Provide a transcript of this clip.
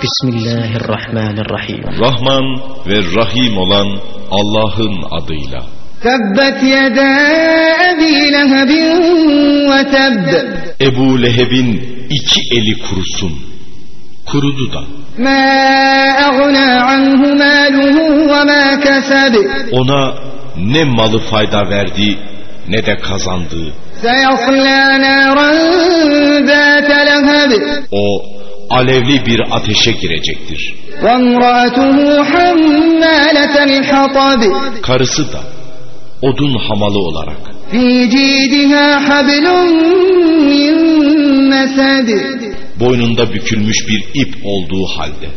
Bismillahirrahmanirrahim. Rahman ve Rahim olan Allah'ın adıyla. Tebbet yeda Ebi Lehebin ve tebb. Ebu Leheb'in iki eli kurusun. Kurudu da. Ma agna anhu maluhu ve ma keseb. Ona ne malı fayda verdi ne de kazandı. Seyasla naran zâte leheb. O alevli bir ateşe girecektir. Karısı da odun hamalı olarak boynunda bükülmüş bir ip olduğu halde